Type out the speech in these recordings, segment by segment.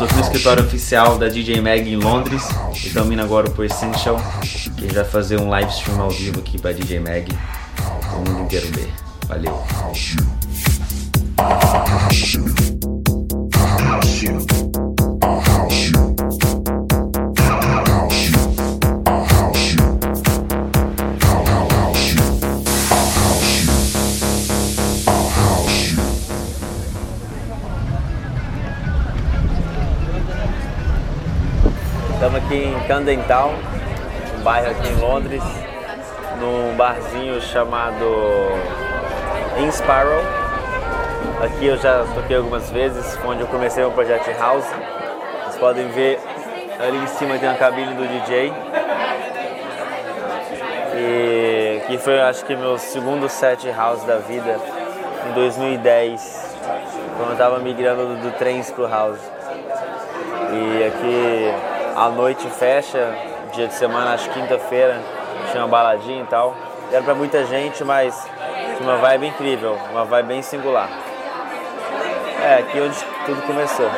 Aqui no escritório oficial da DJ Mag em Londres e indo agora pro Essential, que a gente vai fazer um live stream ao vivo aqui pra DJ Mag. O mundo inteiro ver. Valeu. Aqui em Town, um bairro aqui em Londres, num barzinho chamado Inspiral. Aqui eu já toquei algumas vezes, onde eu comecei meu projeto house. Vocês podem ver ali em cima tem uma cabine do DJ. E que foi acho que meu segundo set house da vida em 2010, quando eu estava migrando do, do trens pro house. E aqui à noite fecha, dia de semana, acho quinta-feira, tinha uma baladinha e tal. Era pra muita gente, mas uma vibe incrível, uma vibe bem singular. É, aqui onde tudo começou.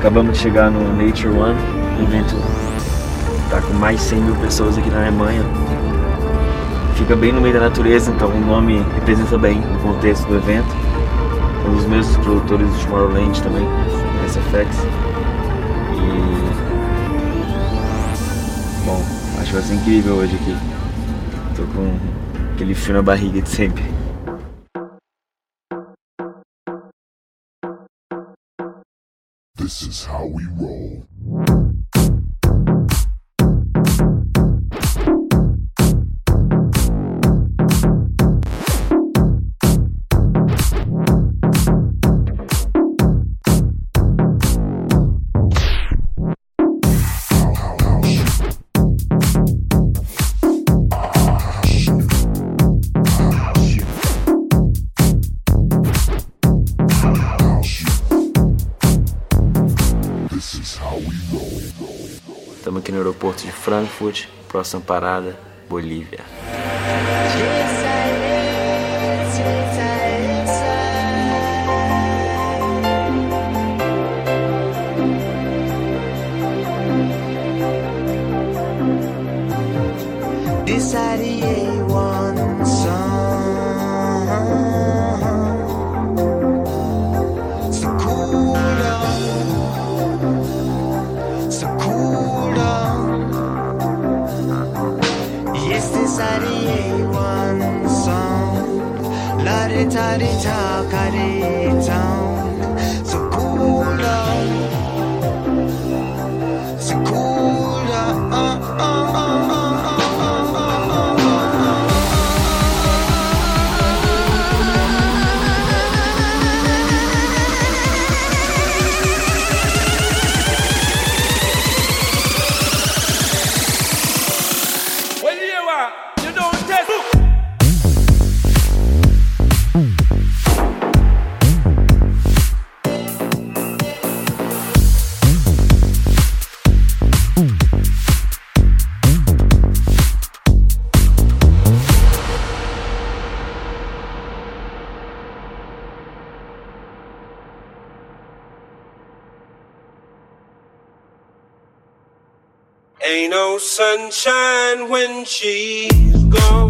Acabamos de chegar no Nature One, o evento tá com mais de 100 mil pessoas aqui na Alemanha. Fica bem no meio da natureza, então o nome representa bem o contexto do evento. Um dos meus produtores do Tomorrowland também, SFX. E. Bom, acho que vai ser incrível hoje aqui. Tô com aquele frio na barriga de sempre. This is how we roll. Aeroporto de Frankfurt, próxima parada, Bolívia. IDA one song. La di ta di ta ka Ain't no sunshine when she's gone.